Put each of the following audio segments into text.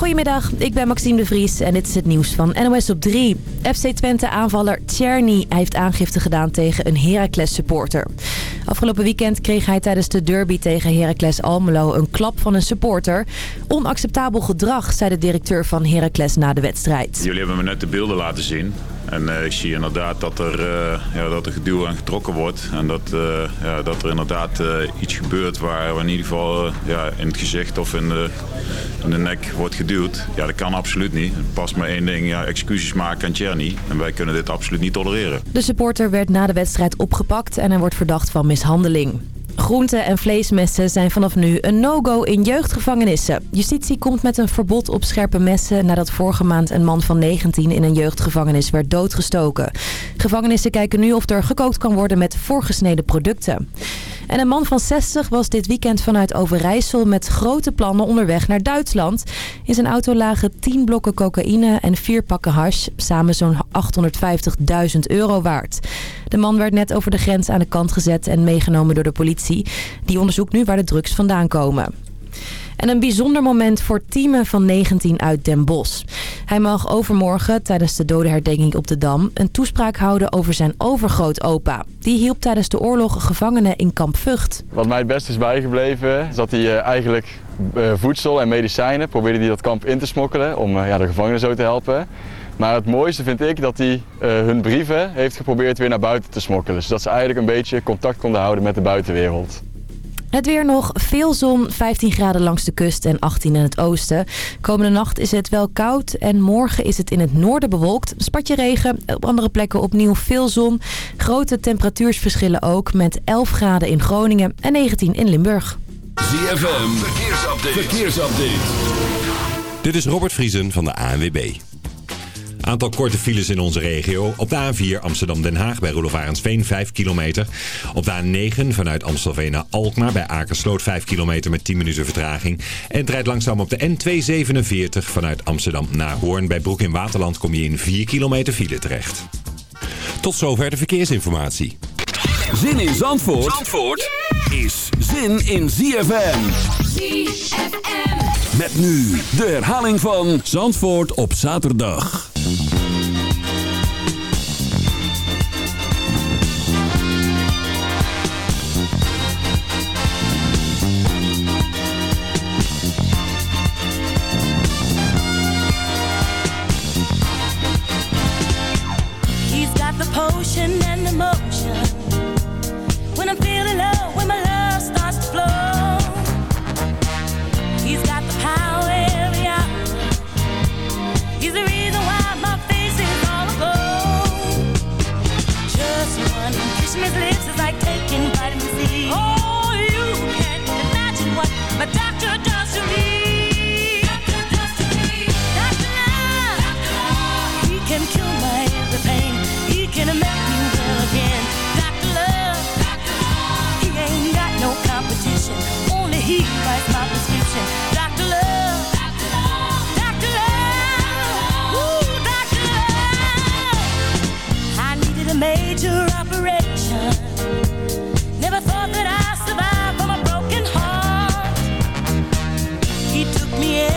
Goedemiddag, ik ben Maxime de Vries en dit is het nieuws van NOS op 3. FC Twente-aanvaller Tjerny heeft aangifte gedaan tegen een Heracles-supporter. Afgelopen weekend kreeg hij tijdens de derby tegen Heracles Almelo een klap van een supporter. Onacceptabel gedrag, zei de directeur van Heracles na de wedstrijd. Jullie hebben me net de beelden laten zien. En uh, ik zie inderdaad dat er, uh, ja, dat er geduwd en getrokken wordt. En dat, uh, ja, dat er inderdaad iets gebeurt waar, waar in ieder geval ja, in het gezicht of in de, in de nek wordt geduwd. Ja, dat kan absoluut niet. Het past maar één ding, ja, excuses maken aan Tjerni. En wij kunnen dit absoluut niet tolereren. De supporter werd na de wedstrijd opgepakt en hij wordt verdacht van mishandeling. Groente- en vleesmessen zijn vanaf nu een no-go in jeugdgevangenissen. Justitie komt met een verbod op scherpe messen nadat vorige maand een man van 19 in een jeugdgevangenis werd doodgestoken. Gevangenissen kijken nu of er gekookt kan worden met voorgesneden producten. En een man van 60 was dit weekend vanuit Overijssel met grote plannen onderweg naar Duitsland. In zijn auto lagen 10 blokken cocaïne en 4 pakken hash, samen zo'n 850.000 euro waard. De man werd net over de grens aan de kant gezet en meegenomen door de politie. Die onderzoekt nu waar de drugs vandaan komen. En een bijzonder moment voor Tieme van 19 uit Den Bosch. Hij mag overmorgen tijdens de dodenherdenking op de Dam een toespraak houden over zijn overgrootopa. Die hielp tijdens de oorlog gevangenen in kamp Vught. Wat mij het best is bijgebleven is dat hij uh, eigenlijk uh, voedsel en medicijnen probeerde hij dat kamp in te smokkelen om uh, ja, de gevangenen zo te helpen. Maar het mooiste vind ik dat hij hun brieven heeft geprobeerd weer naar buiten te smokkelen. Zodat ze eigenlijk een beetje contact konden houden met de buitenwereld. Het weer nog. Veel zon, 15 graden langs de kust en 18 in het oosten. Komende nacht is het wel koud en morgen is het in het noorden bewolkt. Spatje regen, op andere plekken opnieuw veel zon. Grote temperatuursverschillen ook met 11 graden in Groningen en 19 in Limburg. ZFM, verkeersupdate. verkeersupdate. Dit is Robert Vriesen van de ANWB. Aantal korte files in onze regio. Op de A4 Amsterdam-Den Haag bij Roelof Arendsveen 5 kilometer. Op de A9 vanuit Amstelveen naar Alkmaar bij Akersloot 5 kilometer met 10 minuten vertraging. En het rijdt langzaam op de N247 vanuit Amsterdam naar Hoorn. Bij Broek in Waterland kom je in 4 kilometer file terecht. Tot zover de verkeersinformatie. Zin in Zandvoort, Zandvoort is zin in ZFM. ZFM. Met nu de herhaling van Zandvoort op zaterdag. Thank you. miedo.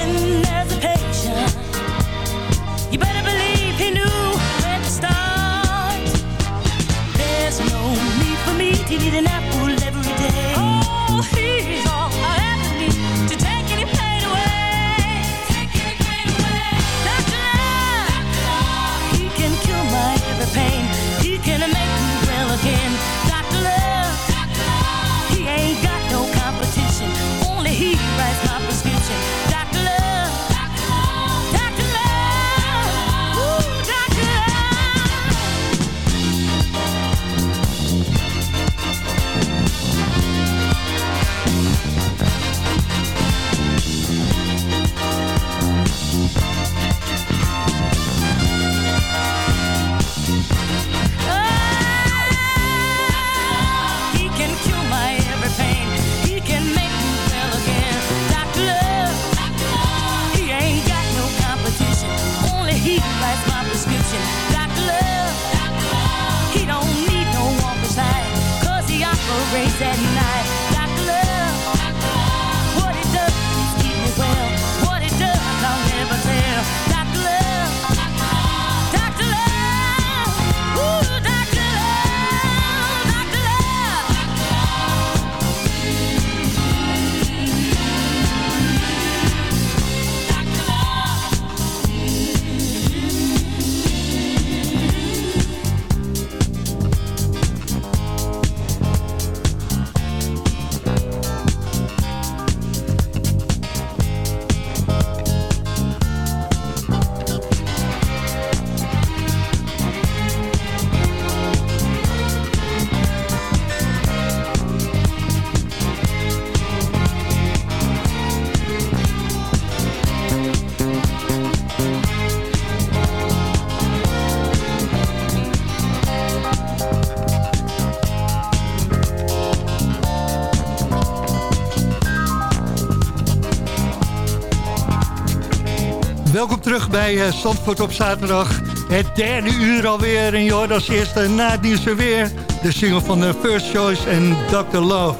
Terug bij uh, Zandvoort op zaterdag. Het derde uur alweer. En je hoort als eerste na het nieuws weer de single van de First Choice en Dr. Love.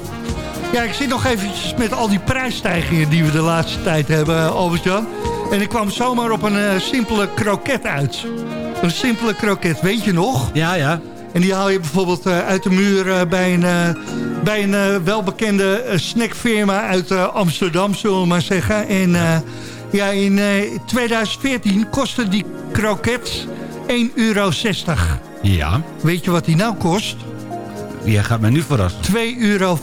Ja, ik zit nog eventjes met al die prijsstijgingen die we de laatste tijd hebben, uh, Albert-Jan. En ik kwam zomaar op een uh, simpele kroket uit. Een simpele kroket, weet je nog? Ja, ja. En die haal je bijvoorbeeld uh, uit de muur bij een, bij een welbekende snackfirma uit Amsterdam, zullen we maar zeggen. En... Ja. In uh, 2014 kostte die kroket 1,60 euro. Ja. Weet je wat die nou kost? Jij gaat mij nu verrassen. 2,65 euro.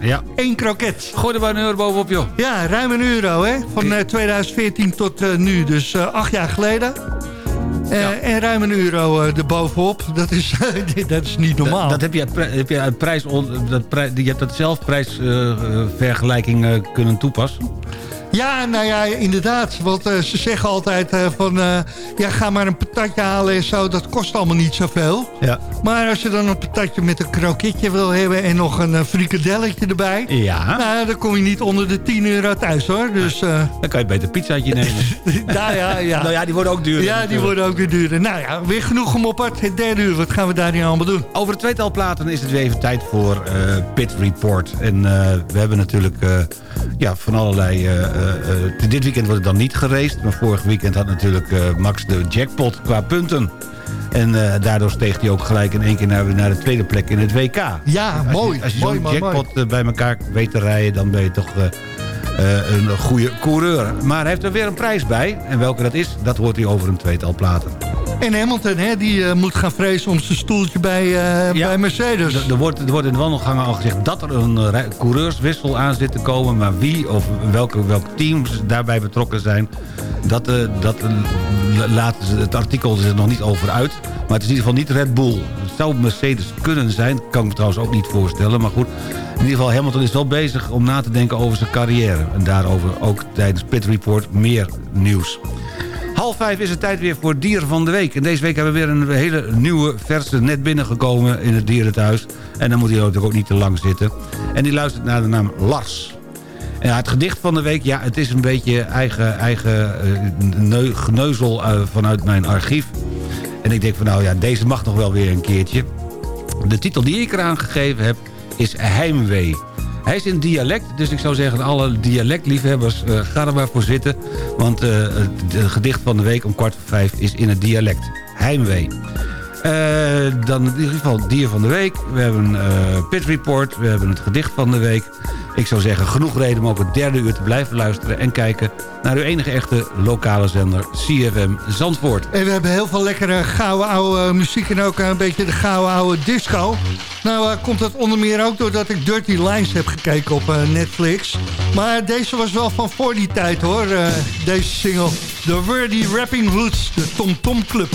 Ja. Eén kroket. Gooi er maar een euro bovenop, joh. Ja, ruim een euro, hè. Van uh, 2014 tot uh, nu. Dus uh, acht jaar geleden. Ja. En ruim een euro erbovenop. Dat is, dat is niet normaal. Dat, dat heb, je heb je uit prijs... Dat, je hebt dat zelf prijsvergelijking kunnen toepassen? Ja, nou ja, inderdaad. Want uh, ze zeggen altijd uh, van... Uh, ja, ga maar een patatje halen en zo. Dat kost allemaal niet zoveel. Ja. Maar als je dan een patatje met een kroketje wil hebben... en nog een frikadelletje erbij... Ja. Nou, dan kom je niet onder de 10 euro thuis, hoor. Dus, dan kan je beter een pizzaatje nemen. nou, ja, ja. nou ja, die worden ook duurder. Ja, die worden ook weer duurder. Nou ja, weer genoeg gemopperd. Het derde uur, wat gaan we daar nu allemaal doen? Over het tweetal platen is het weer even tijd voor Pit Report. En we hebben natuurlijk ja, van allerlei dit weekend wordt het dan niet geraced. Maar vorig weekend had natuurlijk uh, Max de jackpot qua punten. En uh, daardoor steeg hij ook gelijk in één keer naar, naar de tweede plek in het WK. Ja, als mooi. Je, als je zo'n jackpot mooi. bij elkaar weet te rijden, dan ben je toch een goede coureur. Maar hij heeft er weer een prijs bij. En welke dat is, dat hoort hij over een tweetal platen. En Hamilton, hè, die uh, moet gaan vrezen om zijn stoeltje bij, uh, ja, bij Mercedes. Er wordt, er wordt in de wandelgangen al gezegd dat er een uh, coureurswissel aan zit te komen. Maar wie of welke, welke teams daarbij betrokken zijn... dat, dat laat het artikel er nog niet over uit. Maar het is in ieder geval niet Red Bull. Het zou Mercedes kunnen zijn. Kan ik me trouwens ook niet voorstellen. Maar goed, in ieder geval Hamilton is wel bezig om na te denken over zijn carrière. En daarover ook tijdens Pit Report meer nieuws. Half vijf is het tijd weer voor Dier van de Week. En deze week hebben we weer een hele nieuwe, verse net binnengekomen in het dierenthuis. En dan moet hij natuurlijk ook niet te lang zitten. En die luistert naar de naam Lars. En het gedicht van de week, ja, het is een beetje eigen, eigen uh, geneuzel uh, vanuit mijn archief. En ik denk van nou ja, deze mag nog wel weer een keertje. De titel die ik eraan gegeven heb is Heimwee. Hij is in dialect, dus ik zou zeggen alle dialectliefhebbers, uh, ga er maar voor zitten. Want uh, het gedicht van de week om kwart voor vijf is in het dialect. Heimwee. Uh, dan in ieder geval dier van de week. We hebben een pit report. We hebben het gedicht van de week. Ik zou zeggen, genoeg reden om ook het derde uur te blijven luisteren... en kijken naar uw enige echte lokale zender CFM Zandvoort. En we hebben heel veel lekkere gouden oude muziek... en ook een beetje de gouden oude disco. Nou uh, komt dat onder meer ook doordat ik Dirty Lines heb gekeken op Netflix. Maar deze was wel van voor die tijd hoor, deze single. The Wordy Rapping Roots, de Tom Tom Club.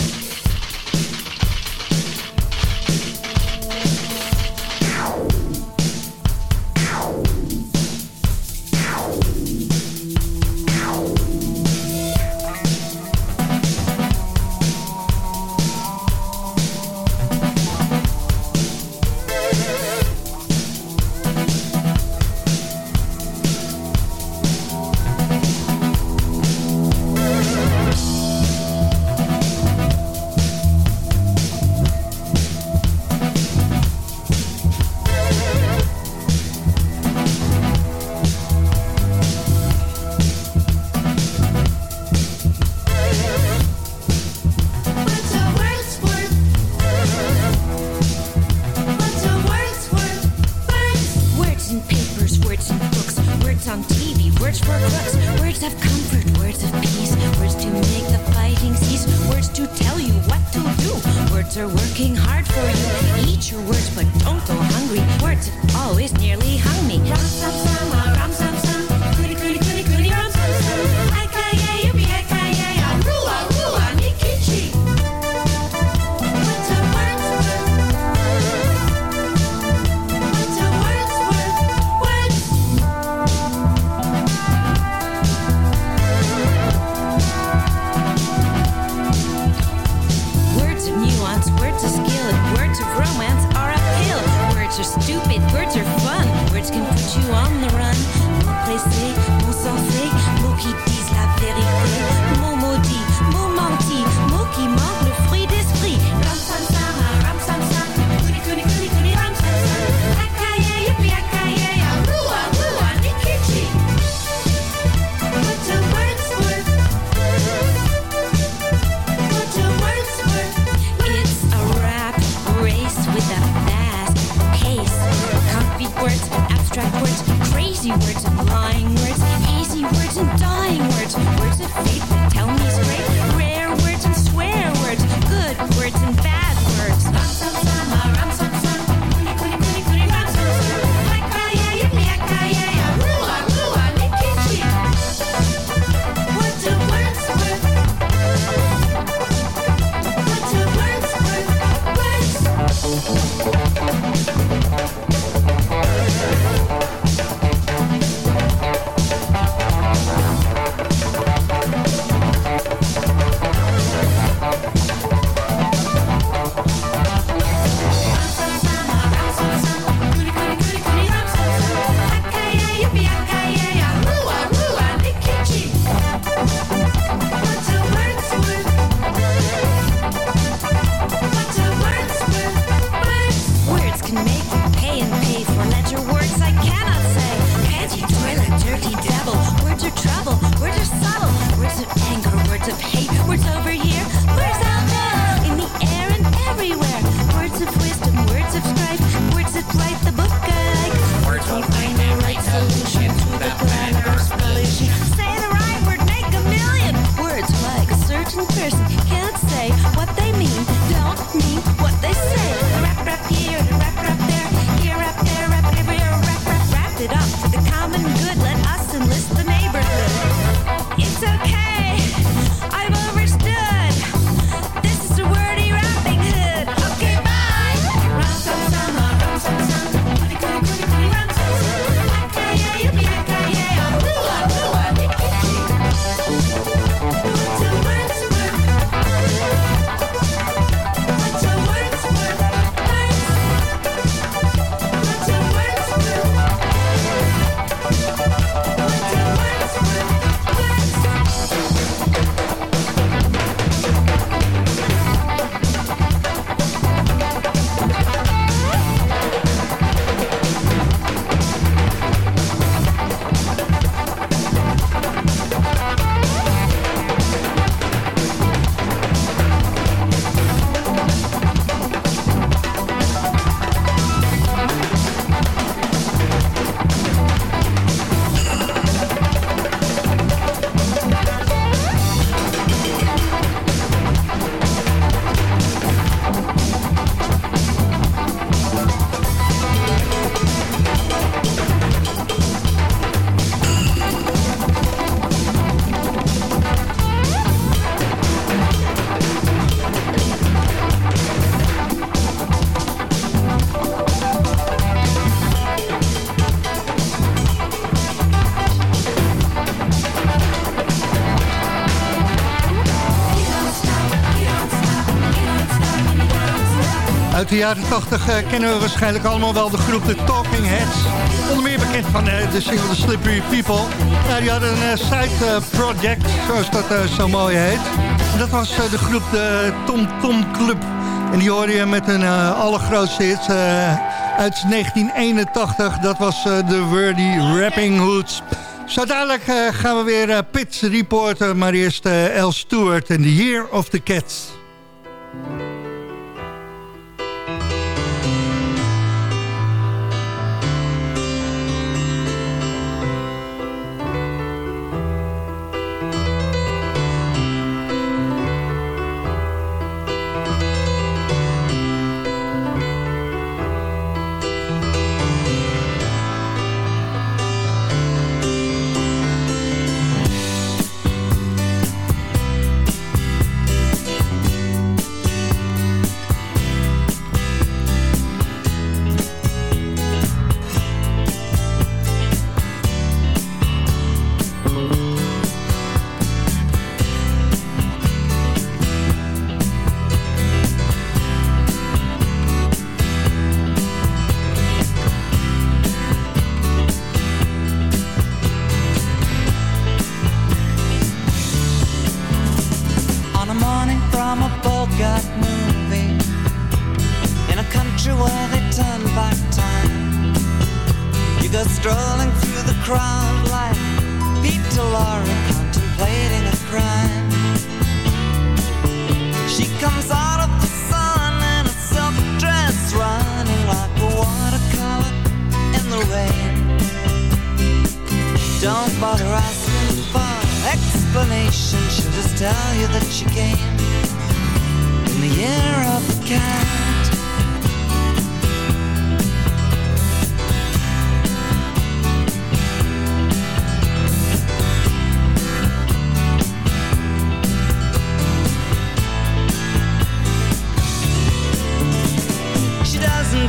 De jaren 80 eh, kennen we waarschijnlijk allemaal wel de groep de Talking Heads. Onder meer bekend van eh, de single Slippery People. Ja, die hadden een eh, side project, zoals dat zo mooi heet. Dat was de groep de Tom Tom Club. En die hoorde je met een allergrootste hit uit 1981. Dat was de Wordy Rapping Hoods. Zo gaan we weer eh, Pit reporten. Maar eerst eh, El Stewart en The Year of the Cats.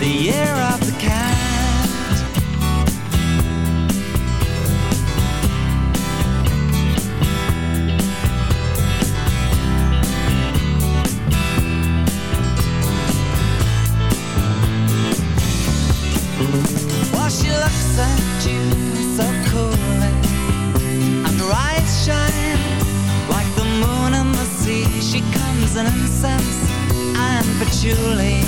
the year of the cat. While she looks at you so coolly, and her eyes shine like the moon in the sea, she comes in incense and patchouli.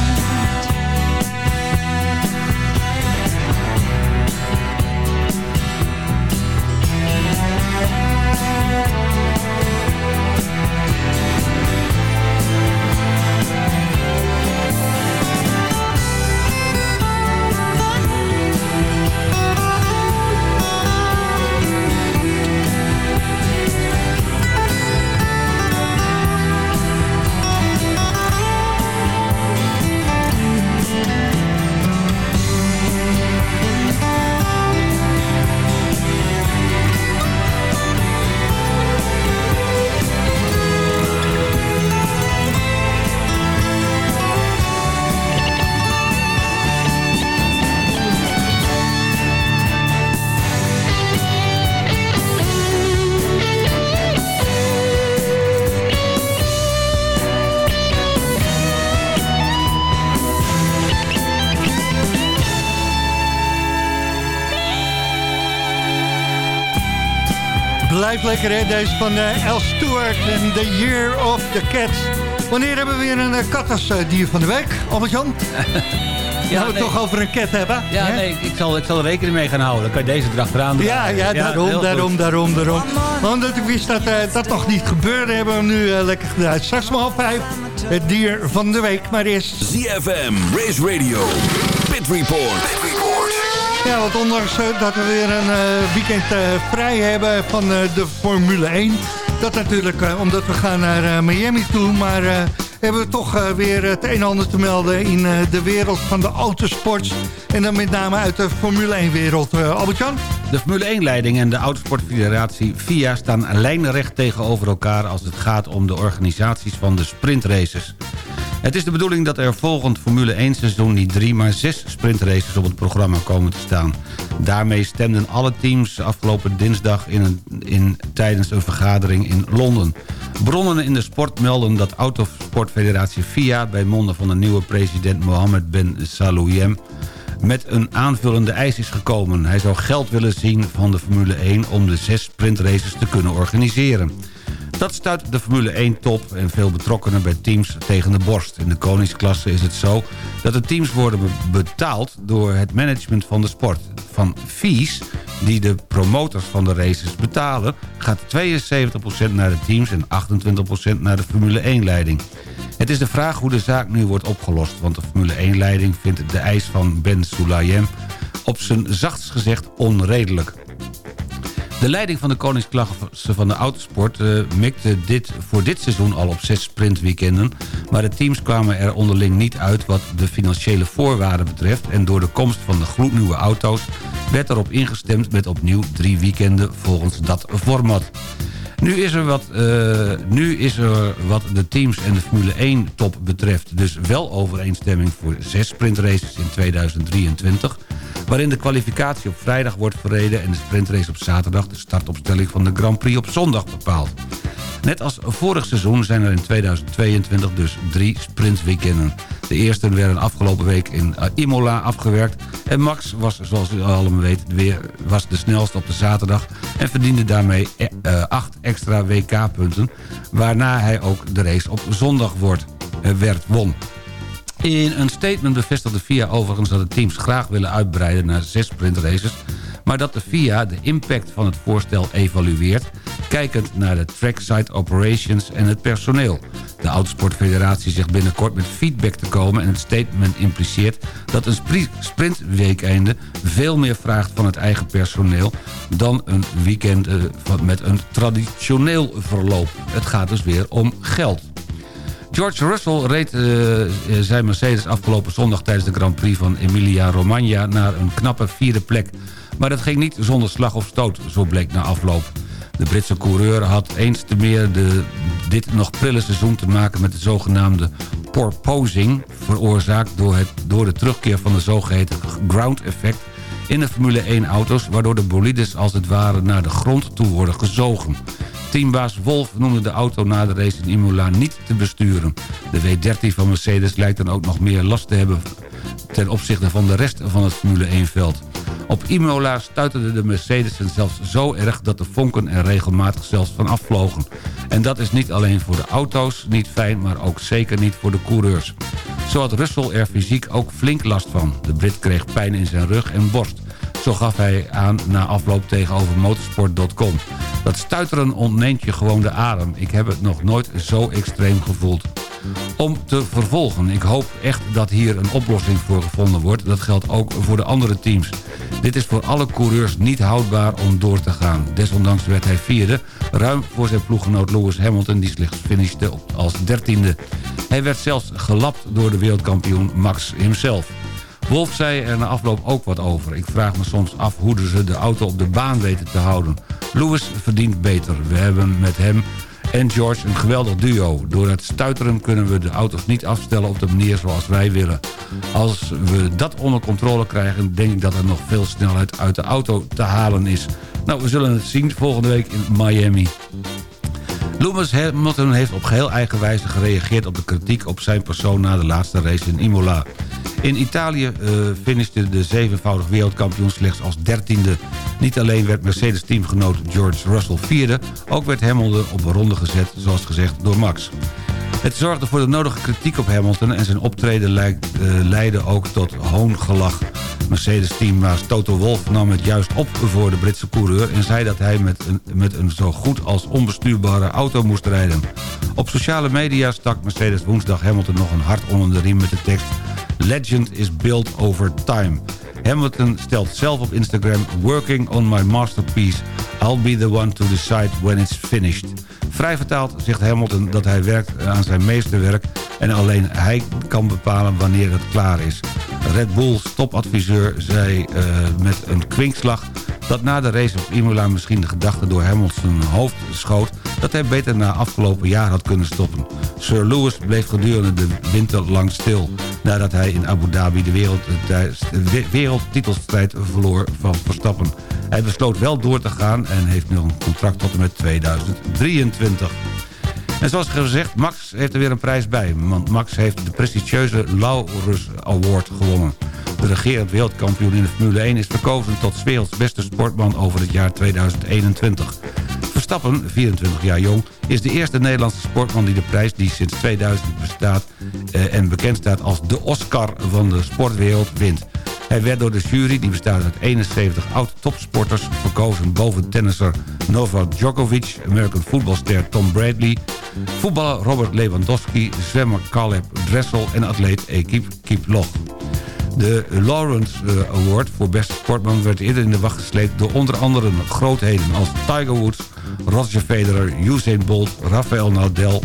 Lekker hè, deze van eh El Stewart en The Year of the Cat. Wanneer hebben we weer een uh, kat als eh, dier van de week, Albert-Jan? Ja, we nee. toch over een cat hebben. Ja, hè? nee, ik zal, ik zal er rekening mee gaan houden. Dan kan je deze erachteraan doen. Ja, ja, daarom, daarom, goed. daarom, daarom. Omdat ik wist dat eh, dat nog niet gebeurde, hebben we hem nu eh, lekker gedraaid. Straks om half vijf, het dier van de week. Maar eerst... ZFM, Race Radio, Pit Report. Ja, want ondanks eh, dat we weer een eh, weekend eh, vrij hebben van de Formule 1... dat natuurlijk omdat we gaan naar Miami toe... maar hebben we toch weer het een en ander te melden... in de wereld van de autosport. En dan met name uit de Formule 1-wereld. eh Albert-Jan? De Formule 1-leiding en de Autosportfederatie FIA staan lijnrecht tegenover elkaar... als het gaat om de organisaties van de sprintraces. Het is de bedoeling dat er volgend Formule 1-seizoen niet drie, maar zes sprintraces op het programma komen te staan. Daarmee stemden alle teams afgelopen dinsdag in een, in, tijdens een vergadering in Londen. Bronnen in de sport melden dat Autosportfederatie FIA... bij monden van de nieuwe president Mohammed Ben Salouyem met een aanvullende eis is gekomen. Hij zou geld willen zien van de Formule 1 om de zes sprintraces te kunnen organiseren. Dat stuit de Formule 1-top en veel betrokkenen bij teams tegen de borst. In de koningsklasse is het zo dat de teams worden be- betaald door het management van de sport. Van fees die de promotors van de races betalen... gaat 72% naar de teams en 28% naar de Formule 1-leiding. Het is de vraag hoe de zaak nu wordt opgelost... want de Formule 1-leiding vindt de eis van Ben Sulayem... op zijn zachtst gezegd onredelijk. De leiding van de Koningsklasse van de Autosport eh, mikte dit voor dit seizoen al op zes sprintweekenden. Maar de teams kwamen er onderling niet uit wat de financiële voorwaarden betreft. En door de komst van de gloednieuwe auto's werd erop ingestemd met opnieuw drie weekenden volgens dat format. Nu is, er wat, eh, nu is er wat de teams en de Formule 1 top betreft... dus wel overeenstemming voor zes sprintraces in 2023... waarin de kwalificatie op vrijdag wordt verreden... en de sprintrace op zaterdag de startopstelling van de Grand Prix op zondag bepaalt. Net als vorig seizoen zijn er in 2022 dus drie sprintweekenden. De eerste werden afgelopen week in eh, Imola afgewerkt. En Max was, zoals u allemaal weet, weer, was de snelste op de zaterdag... en verdiende daarmee eh, eh, acht extra WK-punten... waarna hij ook de race op zondag wordt, werd won. In een statement bevestigde FIA overigens dat de teams graag willen uitbreiden naar zes sprintraces... maar dat de FIA de impact van het voorstel evalueert... kijkend naar de trackside operations en het personeel. De Autosportfederatie zegt binnenkort met feedback te komen... en het statement impliceert dat een spri- sprintweekeinde... veel meer vraagt van het eigen personeel... dan een weekend eh, met een traditioneel verloop. Het gaat dus weer om geld. George Russell reed eh, zijn Mercedes afgelopen zondag... tijdens de Grand Prix van Emilia-Romagna naar een knappe vierde plek. Maar dat ging niet zonder slag of stoot, zo bleek na afloop. De Britse coureur had eens te meer de, dit nog prille seizoen te maken... met de zogenaamde porposing, veroorzaakt door, het, door de terugkeer van de zogeheten ground effect in de Formule 1-auto's... waardoor de bolides als het ware naar de grond toe worden gezogen. Teambaas Wolf noemde de auto na de race in Imola niet te besturen. De W13 van Mercedes lijkt dan ook nog meer last te hebben ten opzichte van de rest van het Formule 1-veld. Op Imola stuiterde de Mercedes zelfs zo erg dat de vonken er regelmatig zelfs van afvlogen. En dat is niet alleen voor de auto's niet fijn, maar ook zeker niet voor de coureurs. Zo had Russell er fysiek ook flink last van. De Brit kreeg pijn in zijn rug en borst. Zo gaf hij aan na afloop tegenover motorsport.com. Dat stuiteren ontneemt je gewoon de adem. Ik heb het nog nooit zo extreem gevoeld. Om te vervolgen. Ik hoop echt dat hier een oplossing voor gevonden wordt. Dat geldt ook voor de andere teams. Dit is voor alle coureurs niet houdbaar om door te gaan. Desondanks werd hij vierde, ruim voor zijn ploeggenoot Lewis Hamilton... die slechts finishte als dertiende. Hij werd zelfs gelapt door de wereldkampioen Max himself. Wolf zei er na afloop ook wat over. Ik vraag me soms af hoe ze de auto op de baan weten te houden. Lewis verdient beter. We hebben met hem en George een geweldig duo. Door het stuiteren kunnen we de auto's niet afstellen op de manier zoals wij willen. Als we dat onder controle krijgen, denk ik dat er nog veel snelheid uit de auto te halen is. Nou, we zullen het zien volgende week in Miami. Lewis Hamilton heeft op geheel eigen wijze gereageerd op de kritiek op zijn persoon na de laatste race in Imola. In Italië uh, finishte de zevenvoudig wereldkampioen slechts als dertiende. Niet alleen werd Mercedes-teamgenoot George Russell vierde... ook werd Hamilton op een ronde gezet, zoals gezegd, door Max. Het zorgde voor de nodige kritiek op Hamilton... en zijn optreden uh, leidde ook tot hoongelach. Mercedes-teambaas Toto Wolff nam het juist op voor de Britse coureur... en zei dat hij met een, met een zo goed als onbestuurbare auto moest rijden. Op sociale media stak Mercedes woensdag Hamilton nog een hart onder de riem met de tekst... Legend is built over time. Hamilton stelt zelf op Instagram... Working on my masterpiece. I'll be the one to decide when it's finished. Vrij vertaald zegt Hamilton dat hij werkt aan zijn meesterwerk... en alleen hij kan bepalen wanneer het klaar is. Red Bull topadviseur zei uh, met een kwinkslag... dat na de race op Imola misschien de gedachte door Hamilton hoofd schoot... dat hij beter na afgelopen jaar had kunnen stoppen. Sir Lewis bleef gedurende de winter lang stil... nadat hij in Abu Dhabi de wereld, wereldtitelstrijd verloor van Verstappen. Hij besloot wel door te gaan en heeft nu een contract tot en met 2023. En zoals gezegd, Max heeft er weer een prijs bij. Want Max heeft de prestigieuze Laurus Award gewonnen. De regerend wereldkampioen in de Formule 1 is verkozen tot werelds beste sportman over het jaar 2021. Verstappen, 24 jaar jong, is de eerste Nederlandse sportman die de prijs die sinds 2000 bestaat eh, en bekend staat als de Oscar van de sportwereld wint. Hij werd door de jury, die bestaat uit 71 oud-topsporters... verkozen boven tennisser Novak Djokovic... American voetbalster Tom Bradley... voetballer Robert Lewandowski... zwemmer Caleb Dressel en atleet Ekip Kiplog. De Lawrence eh, Award voor beste sportman werd eerder in de wacht gesleept... door onder andere grootheden als Tiger Woods, Roger Federer, Usain Bolt, Rafael Nadal...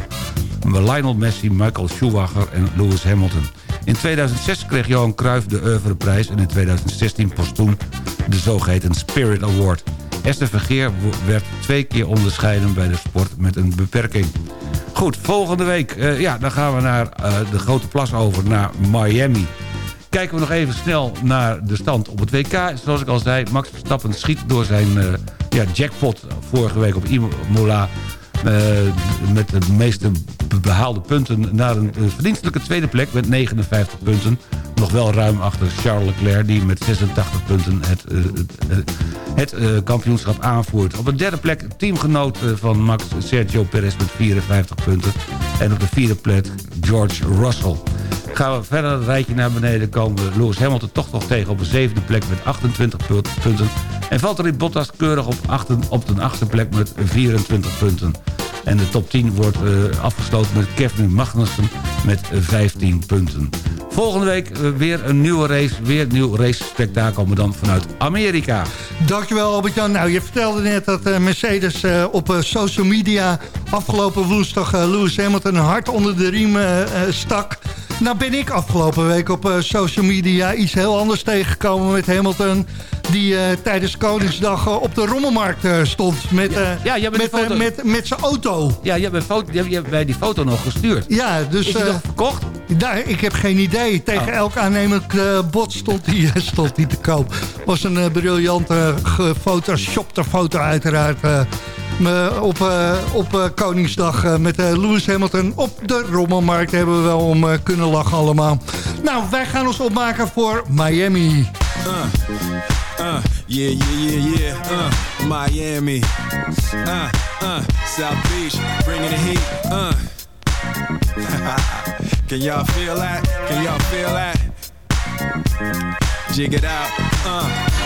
Lionel Messi, Michael Schumacher en Lewis Hamilton. In 2006 kreeg Johan Cruijff de Oeuvreprijs... en in 2016 postoen de zogeheten Spirit Award. Esther Vergeer werd twee keer onderscheiden bij de sport met een beperking. Goed, volgende week uh, ja, dan gaan we naar uh, de Grote Plas over, naar Miami. Kijken we nog even snel naar de stand op het WK. Zoals ik al zei, Max Verstappen schiet door zijn uh, ja, jackpot vorige week op Imola... Uh, met de meeste behaalde punten naar een verdienstelijke tweede plek met 59 punten. Nog wel ruim achter Charles Leclerc die met 86 punten het, uh, het, het uh, kampioenschap aanvoert. Op een derde plek teamgenoot van Max Sergio Perez met 54 punten. En op de vierde plek George Russell. Gaan we verder het rijtje naar beneden komen Lewis Hamilton toch nog tegen op een zevende plek met 28 punten. En Valtteri Bottas keurig op, achten, op de achtste plek met 24 punten. En de top 10 wordt uh, afgesloten met Kevin Magnussen met 15 punten. Volgende week uh, weer een nieuwe race, weer een nieuw race-spektakel, maar dan vanuit Amerika. Dankjewel Albert-Jan. Nou, je vertelde net dat Mercedes op social media afgelopen woensdag Lewis Hamilton hart onder de riem stak. Nou ben ik afgelopen week op social media iets heel anders tegengekomen met Hamilton die uh, tijdens Koningsdag uh, op de Rommelmarkt stond met, ja, ja, met, met, met zijn auto. Ja, je hebt, foto, je hebt mij die foto nog gestuurd. Ja, dus, Is die nog verkocht? Daar, ik heb geen idee. Tegen oh. elk aannemelijk bot stond die, stond die te koop. was een briljante gefotoshopte foto uiteraard... op, uh, op uh, Koningsdag uh, met Lewis Hamilton op de Rommelmarkt hebben we wel om kunnen lachen allemaal. Nou, wij gaan ons opmaken voor Miami. Uh, Uh, yeah, yeah, yeah, yeah. Uh, Miami. Uh, uh, South Beach, bringing the heat. Uh. Can y'all feel that? Can y'all feel that? Jig it out. Uh.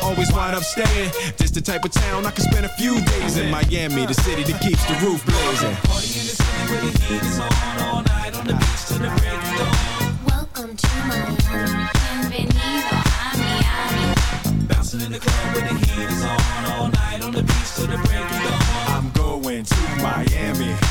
always wind up staying. This the type of town I can spend a few days in. Miami, the city that keeps the roof blazing. Party in the city where the heat is on all night on the beach till the break of dawn. Welcome to Miami. Bienvenido a Miami. Bouncing in the club where the heat is on all night on the beach till the break of dawn. I'm going to Miami.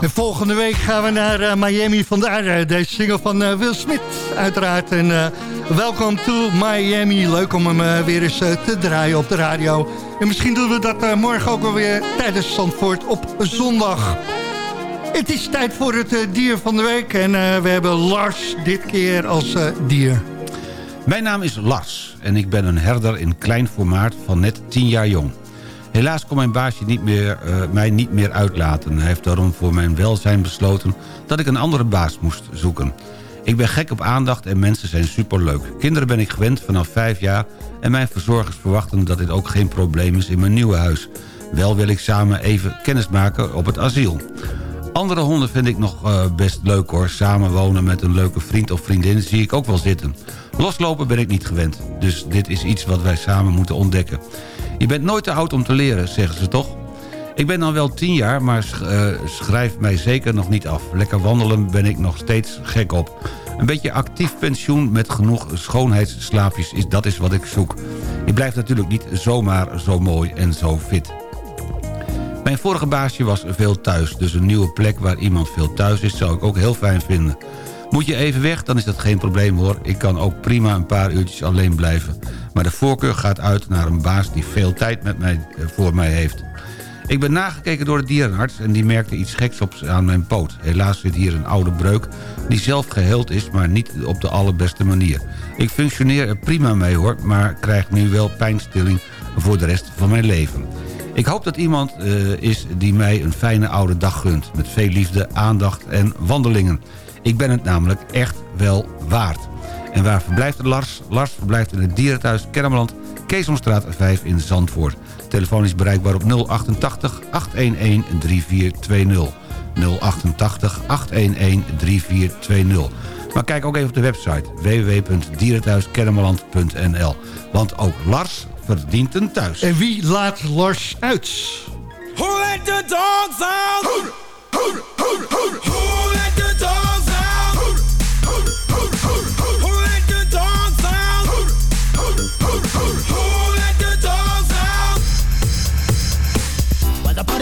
En volgende week gaan we naar eh, Miami. Vandaar eh, deze single van eh, Will Smith, uiteraard. En welkom to Miami. Leuk om hem weer eens te draaien op de radio. En misschien doen we dat morgen ook alweer tijdens Zandvoort op zondag. Het is tijd voor het dier van de week. En we hebben Lars dit keer als dier. Mijn naam is Lars en ik ben een herder in klein formaat van net 10 jaar jong. Helaas kon mijn baasje niet meer, eh, mij niet meer uitlaten. Hij heeft daarom voor mijn welzijn besloten dat ik een andere baas moest zoeken. Ik ben gek op aandacht en mensen zijn superleuk. Kinderen ben ik gewend vanaf 5 jaar... en mijn verzorgers verwachten dat dit ook geen probleem is in mijn nieuwe huis. Wel wil ik samen even kennis maken op het asiel. Andere honden vind ik nog eh, best leuk hoor. Samenwonen met een leuke vriend of vriendin zie ik ook wel zitten. Loslopen ben ik niet gewend. Dus dit is iets wat wij samen moeten ontdekken. Je bent nooit te oud om te leren, zeggen ze toch? Ik ben dan wel tien jaar, maar eh, schrijf mij zeker nog niet af. Lekker wandelen ben ik nog steeds gek op. Een beetje actief pensioen met genoeg schoonheidsslaapjes, is, dat is wat ik zoek. Je blijft natuurlijk niet zomaar zo mooi en zo fit. Mijn vorige baasje was veel thuis, dus een nieuwe plek waar iemand veel thuis is... zou ik ook heel fijn vinden. Moet je even weg, dan is dat geen probleem hoor. Ik kan ook prima een paar uurtjes alleen blijven. Maar de voorkeur gaat uit naar een baas die veel tijd met mij, eh, voor mij heeft. Ik ben nagekeken door de dierenarts en die merkte iets geks op aan mijn poot. Helaas zit hier een oude breuk die zelf geheeld is, maar niet op de allerbeste manier. Ik functioneer er prima mee hoor, maar krijg nu wel pijnstilling voor de rest van mijn leven. Ik hoop dat iemand eh, is die mij een fijne oude dag gunt. Met veel liefde, aandacht en wandelingen. Ik ben het namelijk echt wel waard. En waar verblijft Lars? Lars verblijft in het dierenthuis Kermeland, Keesomstraat 5 in Zandvoort. Telefoon is bereikbaar op 088 811 3420. 088 811 3420. Maar kijk ook even op de website www.dierenthuiskennemerland.nl. Want ook Lars verdient een thuis. En wie laat Lars uit? Who let the dogs out? Who, who, who, who, who let the dogs out?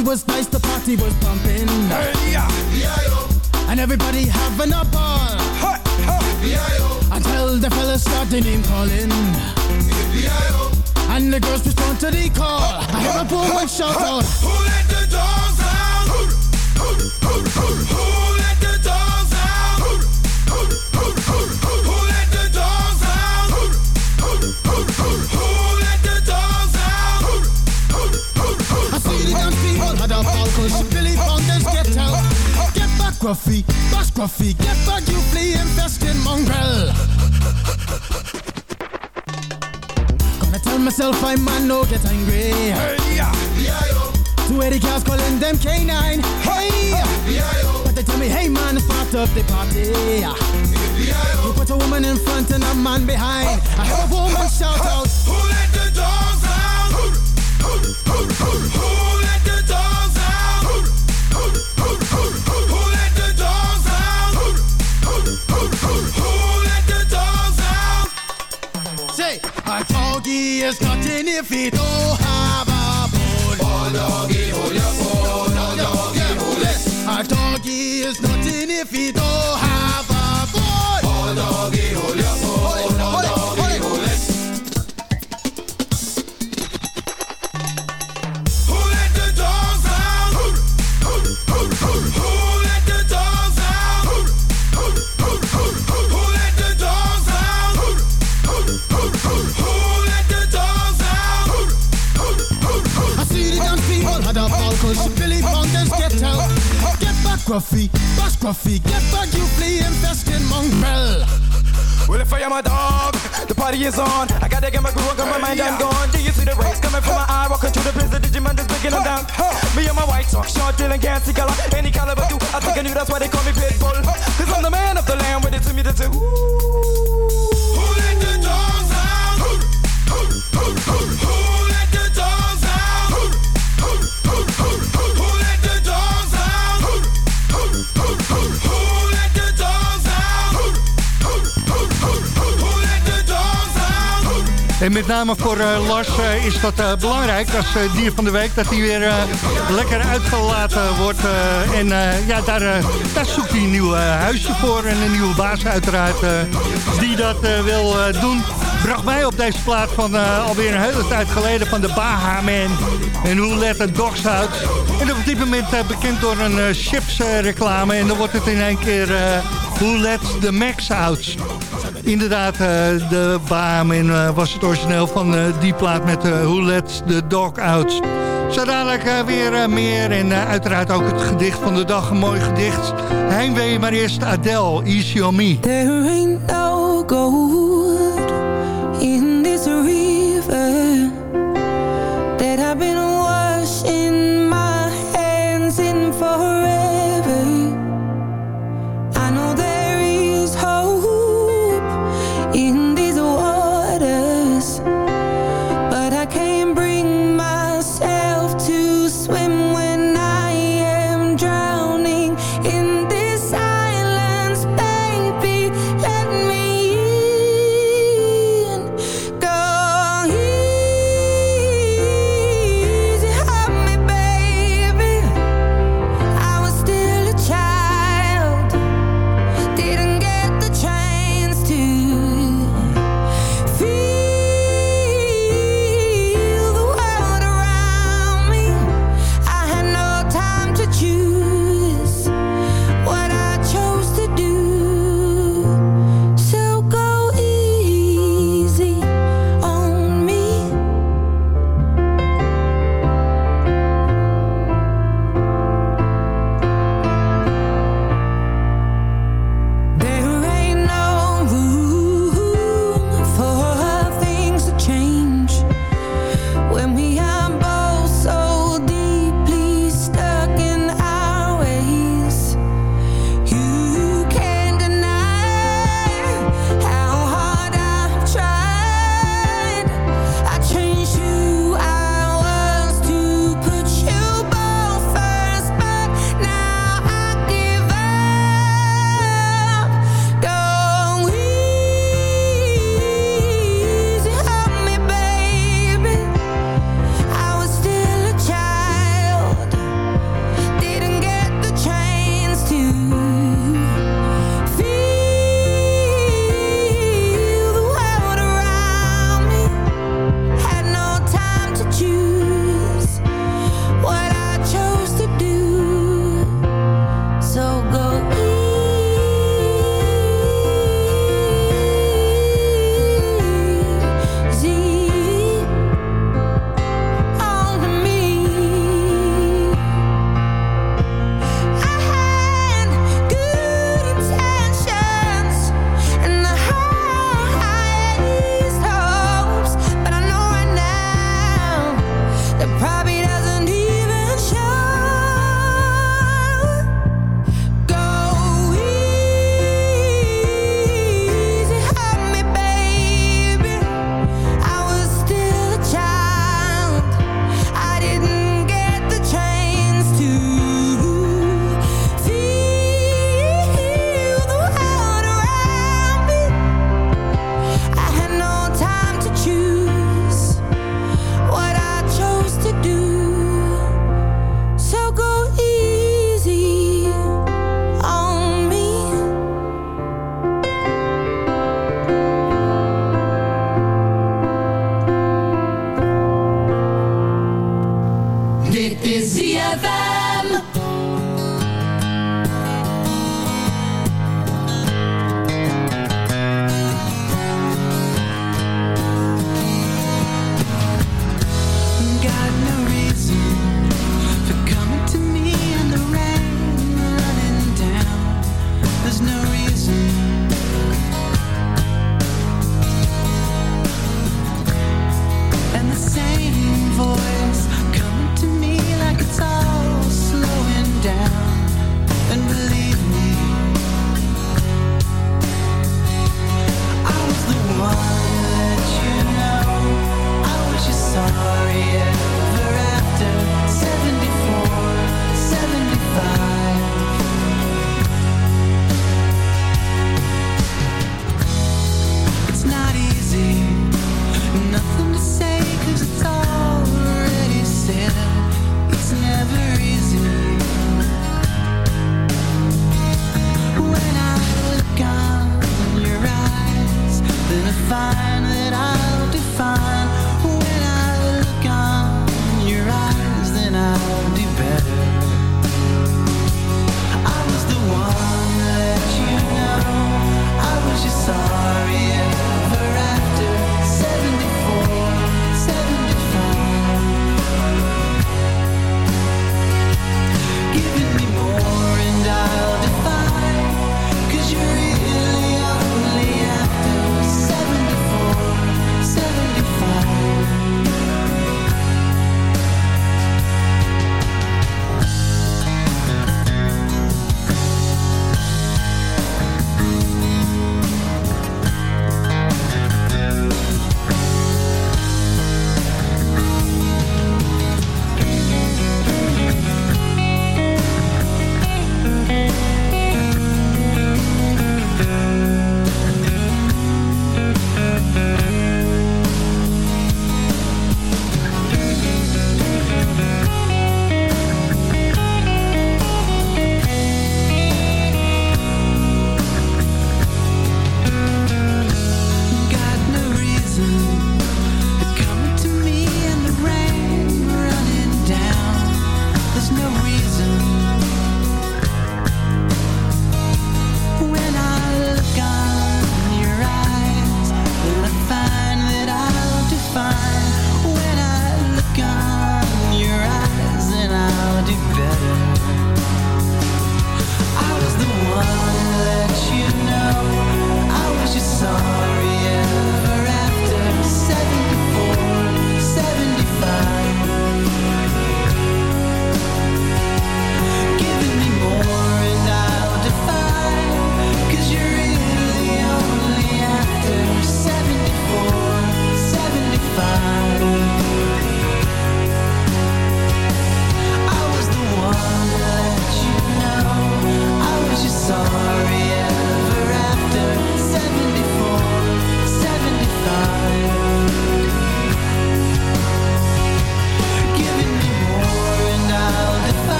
Party was nice, the party was pumping. Hey, yeah, And everybody having a ball. hey, hey, Until the fellas start the name calling. And the girls respond to the call. I hear a woman shout out. Who let the dogs out? Who, who, who, Back, Gruffy, get back, you flea infested mongrel. Gonna tell myself I'm man, no get angry. hey, yeah, yeah, Two eighty cows calling them canine. Hey, yeah, but they tell me, hey man, start up the party. You put a woman in front and a man behind. I hear a woman shout out. A doggy is nothing if he don't have a bone. Oh, doggy, hold your bone. Oh, doggy, hold it. A doggy is nothing Gruffy, bash Gruffy, get back, you flea infested mongrel. Well, if I am a dog, the party is on. I gotta get my groove on, 'cause my mind I'm gone. Do you see the rays coming from my eye? Walking through the prison, Digimon is breaking them down. Me and my white talk, short, dealing, gassy color, any caliber do. I think I knew that's why they call me Pitbull. Cause I'm the man of the land with it to me to do. Who Met name voor eh, Lars eh, is dat eh, belangrijk als dier van de week... dat hij weer lekker uitgelaten wordt. en ja, daar, zoekt hij een nieuw huisje voor en een nieuwe baas uiteraard... die dat wil doen. Bracht mij op deze plaat van alweer een hele tijd geleden van de Baha Man. En hoe let the dogs out. En op dit moment bekend door een chips reclame. En dan wordt het in één keer Who Let the Max Out. Inderdaad, eh, de Bahaman eh, was het origineel van eh, die plaat met Who Let the Dog Out. Zo dadelijk weer meer en uiteraard ook het gedicht van de dag. Een mooi gedicht. Heimwee, maar eerst Adele, Easy On Me.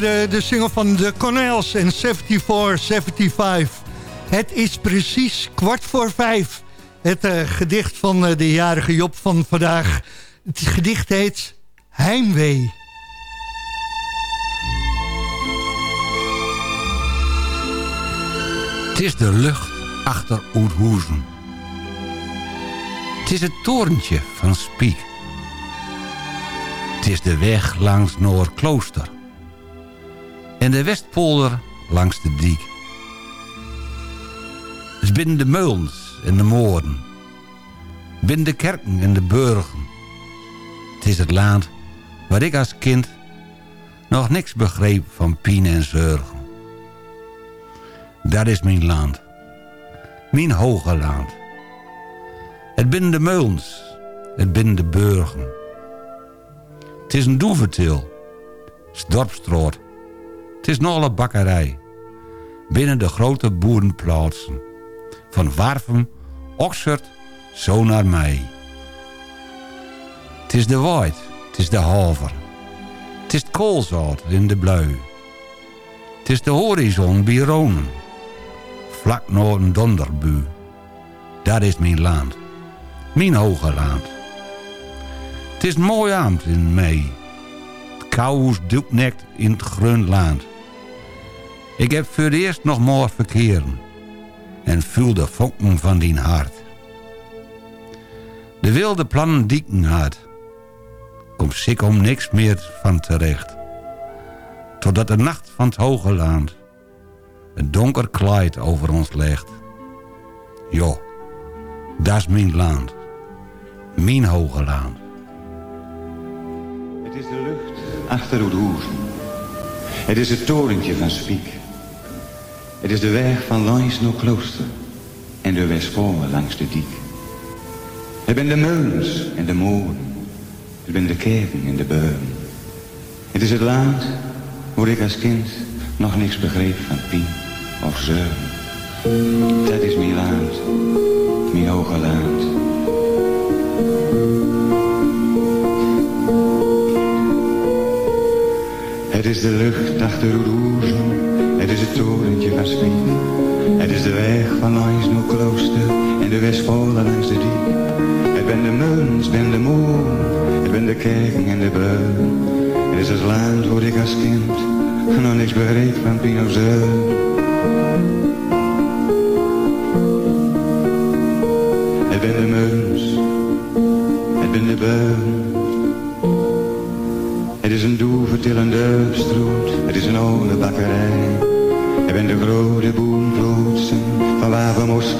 De single van de Cornels en 74-75. Het is precies kwart voor vijf. Het uh, gedicht van uh, de jarige Job van vandaag. Het gedicht heet Heimwee. Het is de lucht achter Oerhoezen. Het is het torentje van Spiek. Het is de weg langs Noordklooster. En de Westpolder langs de diek. Het binnen de meulens en de moorden. Binnen de kerken en de burgen. Het is het land waar ik als kind nog niks begreep van pien en zorgen. Dat is mijn land. Mijn hoge land. Het binnen de meulens. Het binnen de burgen. Het is een doevertil. Dorpstroot. Het is nog een bakkerij. Binnen de grote boerenplaatsen. Van Warfum, Oxford, zo naar mij. Het is de waait. Het is de haver. Het is het koolzout in de blui. Het is de horizon bij Ronen. Vlak naar een donderbu. Dat is mijn land. Mijn hoge land. Het is mooi avond in mei. Kouwhoes doeknekt in het Groenland. Ik heb voor eerst nog maar verkeren. En voel de vonken van die hart. De wilde plannen dieken hard. Komt zich om niks meer van terecht. Totdat de nacht van het hoge land een donker kleid over ons legt. Jo, dat is mijn land. Mijn hoge land. Het is de lucht achter Oedhoeven. Het is het torentje van Spiek. Het is de weg van langs naar klooster. En de Westvoormen langs de diek. Het zijn de meulens en de molen. Het zijn de kerken en de beuren. Het is het land waar ik als kind nog niks begreep van pien of zeuren. Dat is mijn land, mijn hoge land. Het is de lucht achter Roezen, het is het torentje van Spiek. Het is de weg van langs naar klooster en de Westvolen langs de diek. Het ben de muns, ben de moer, het ben de kerken en de breun. Het is het land waar ik als kind nog niks begreep van Pino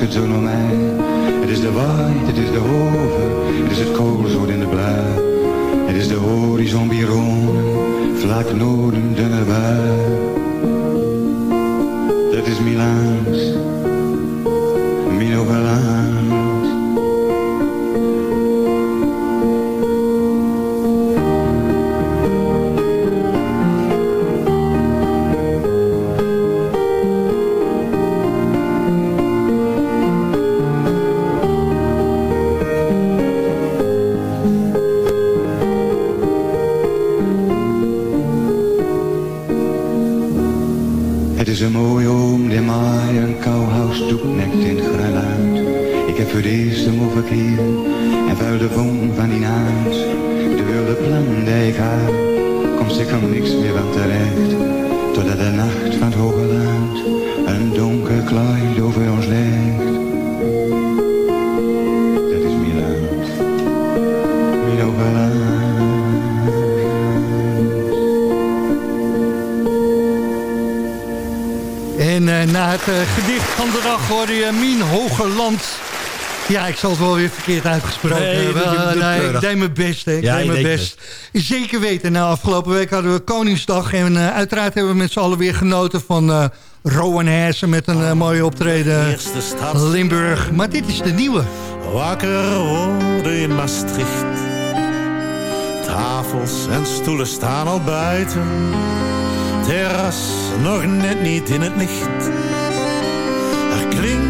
mosket zo mij. Het is de waait, het is de hoven, het is het koolzoot in de blauw. Het is de horizon bironen, vlak noorden ik zal het wel weer verkeerd uitgesproken Nee, hebben. doet nee, ik deed mijn best, hè. Ik Ja, deed je mijn best. Zeker weten. Nou, afgelopen week hadden we Koningsdag. En uh, uiteraard hebben we met z'n allen weer genoten van uh, Rowan Hersen... met een uh, mooie optreden Limburg. Maar dit is de nieuwe. Wakker worden in Maastricht. Tafels en stoelen staan al buiten. Terras nog net niet in het licht. Er klinkt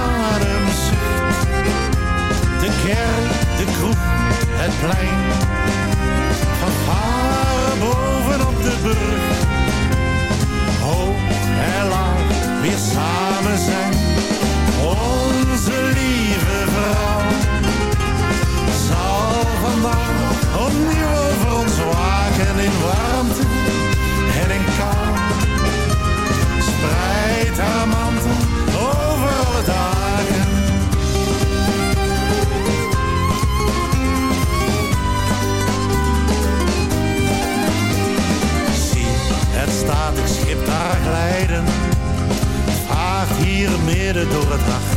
kerk, de kroeg, het plein. Van varen bovenop de brug, hoog en laag, weer samen zijn. Onze lieve vrouw zal vandaag opnieuw over ons waken in warmte en in kou. Spreid haar mantel over alle dagen. Hier midden door het nacht.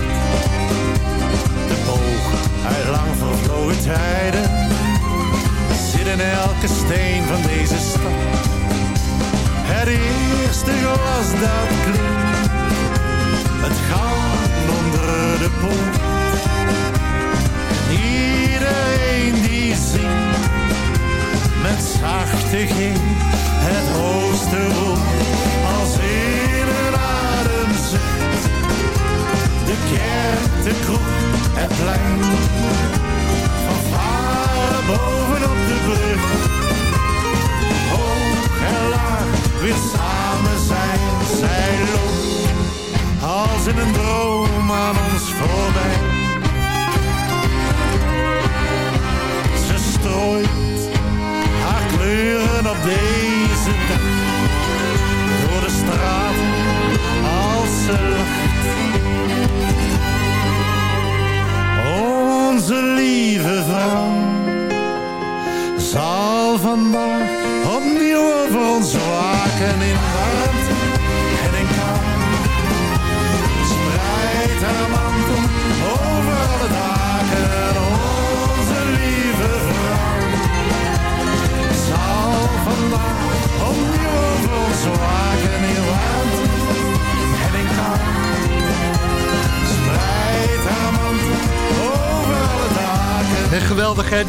De boog uit lang vervlogen tijden. Zit in elke steen van deze stad. Het eerste glas dat klinkt.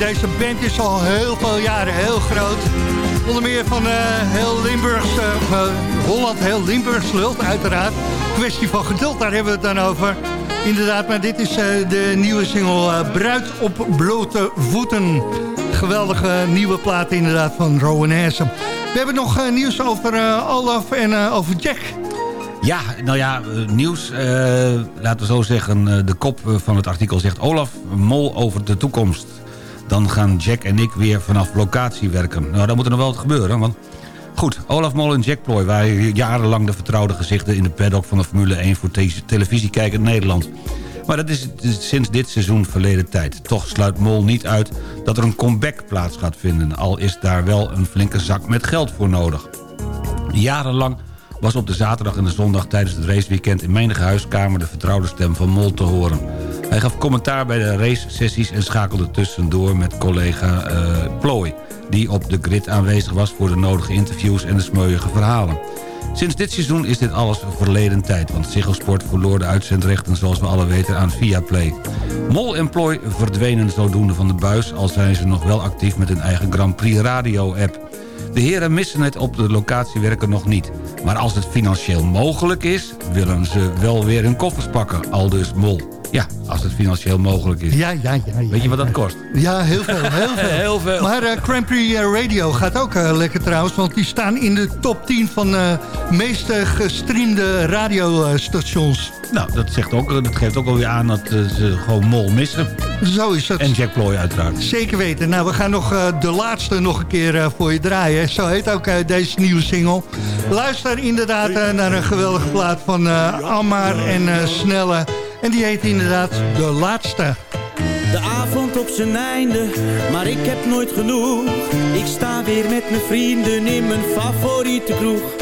Deze band is al heel veel jaren heel groot. Onder meer van eh, heel Limburgs, eh, eh, Holland heel Limburgs lult, uiteraard. Kwestie van geduld, daar hebben we het dan over. Inderdaad, maar dit is de nieuwe single Bruid op blote voeten. Geweldige nieuwe plaat inderdaad van Rowan Hessen. We hebben nog nieuws over Olaf en over Jack. Ja, nou ja, nieuws. laten we zo zeggen, de kop van het artikel zegt... Olaf Mol over de toekomst. Dan gaan Jack en ik weer vanaf locatie werken. Nou, dan moet er nog wel wat gebeuren, want... Goed, Olaf Mol en Jack Ploy waren jarenlang de vertrouwde gezichten... in de paddock van de Formule 1 voor te- televisiekijkend Nederland. Maar dat is sinds dit seizoen verleden tijd. Toch sluit Mol niet uit dat er een comeback plaats gaat vinden... al is daar wel een flinke zak met geld voor nodig. Jarenlang was op de zaterdag en de zondag tijdens het raceweekend... in menige huiskamer de vertrouwde stem van Mol te horen. Hij gaf commentaar bij de race-sessies en schakelde tussendoor met collega eh, Plooi... die op de grid aanwezig was voor de nodige interviews en de smeuïge verhalen. Sinds dit seizoen is dit alles verleden tijd... want Ziggo Sport verloor de uitzendrechten zoals we alle weten aan Viaplay. Mol en Plooi verdwenen zodoende van de buis... al zijn ze nog wel actief met hun eigen Grand Prix radio-app. De heren missen het op de locatie werken nog niet. Maar als het financieel mogelijk is... willen ze wel weer hun koffers pakken, aldus Mol. Ja, als het financieel mogelijk is. Ja, ja, ja. ja Weet je wat dat kost? Ja, heel veel, heel veel. Heel veel. Maar eh Grand Prix eh, Radio gaat ook eh, lekker trouwens, want die staan in de top 10 van de meest eh, gestreamde radiostations. Nou, dat, zegt ook, dat geeft ook alweer aan dat eh, ze gewoon Mol missen. Zo is het. En Jack Ploy uiteraard. Zeker weten. Nou, we gaan nog eh, de laatste nog een keer eh, voor je draaien. Zo heet ook eh, deze nieuwe single. Luister inderdaad eh, naar een geweldige plaat van eh Ammar en eh, Snelle. En die heet inderdaad De Laatste. De avond op zijn einde, maar ik heb nooit genoeg. Ik sta weer met mijn vrienden in mijn favoriete kroeg.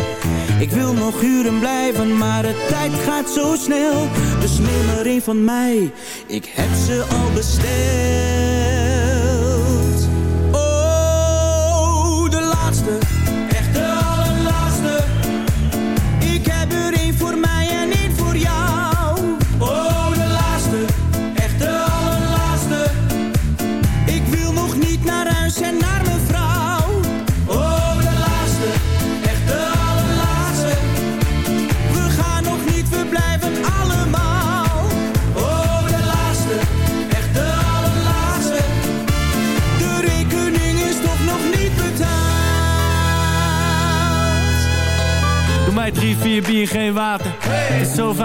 Ik wil nog uren blijven, maar de tijd gaat zo snel. Dus neem er een van mij, ik heb ze al besteld.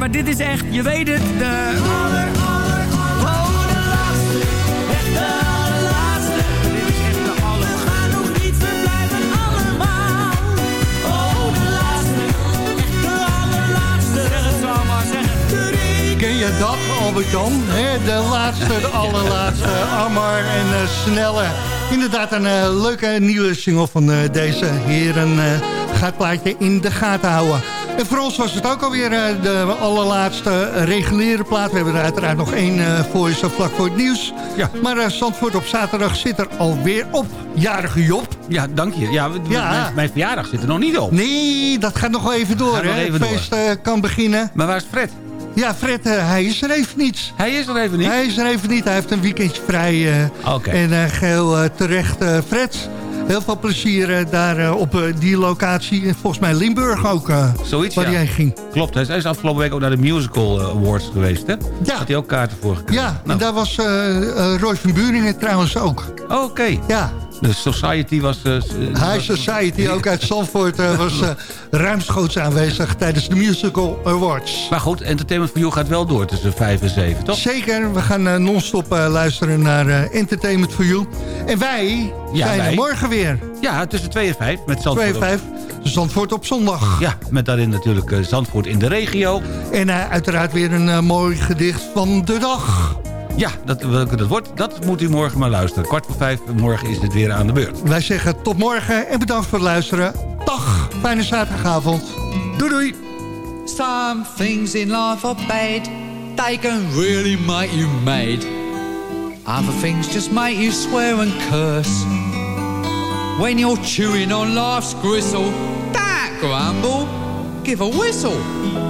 Maar dit is echt, je weet het, de... Aller, aller, de laatste, echt allerlaatste. Dit is echt de. We gaan nog niet, we blijven allemaal. Oh, de laatste, echt de allerlaatste. Het zo, Ammar, zeg het. Ken je dat, Albert-Jan? De laatste, de allerlaatste, Ammar en eh, Snelle. Inderdaad, een eh, leuke nieuwe single van eh, deze heren. gaat plaatje in de gaten houden. En voor ons was het ook alweer eh, de allerlaatste reguliere plaat. We hebben er uiteraard nog één eh, voor je zo vlak voor het nieuws. Ja. Maar eh, Zandvoort op zaterdag zit er alweer op. Jarige Job. Ja, dank je. Ja. Mijn, mijn verjaardag zit er nog niet op. Nee, dat gaat nog wel even door. Hè? even het feest kan beginnen. Maar waar is Fred? Ja, Fred, hij is er even niet. Hij is er even niet? Hij is er even niet. Hij heeft een weekendje vrij. Oké. En geheel eh, terecht. Fred, heel veel plezier eh, daar eh, op eh, die locatie. En volgens mij Limburg ook, Zoiets, waar ja. hij ging. Klopt, hij is- afgelopen week ook naar de Musical Awards geweest, hè? Ja. Had hij ook kaarten voor gekregen. Ja, en Nou, daar was Roy van Buringen trouwens ook. Oké. Ja, De Society was... eh, High Society, ook uit Zandvoort, eh, was eh, ruimschoots aanwezig tijdens de Musical Awards. Maar goed, Entertainment for You gaat wel door tussen 5 en 7, toch? Zeker, we gaan non-stop luisteren naar Entertainment for You. En wij Ja, zijn er morgen weer. Ja, tussen 2 en 5 met 2 Zandvoort. en 5, Zandvoort op zondag. Ja, met daarin natuurlijk Zandvoort in de regio. En uiteraard weer een mooi gedicht van de dag. Ja, dat, welke dat wordt, dat moet u morgen maar luisteren. Kwart voor vijf, morgen is het weer aan de beurt. Wij zeggen tot morgen en bedankt voor het luisteren. Dag, fijne zaterdagavond. Doei doei! Some things in life are bad. They can really make you mad. Other things just make you swear and curse. When you're chewing on life's gristle, don't grumble, give a whistle.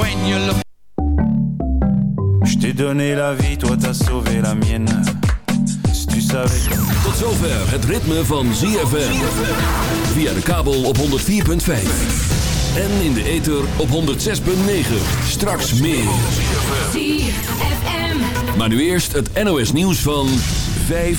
when you look. Je t'ai donné la vie, toi t'as sauvé la mienne. Si tu ik... Tot zover het ritme van ZFM. Via de kabel op 104.5. En in de ether op 106.9. Straks meer. ZFM. Maar nu eerst het NOS nieuws van 5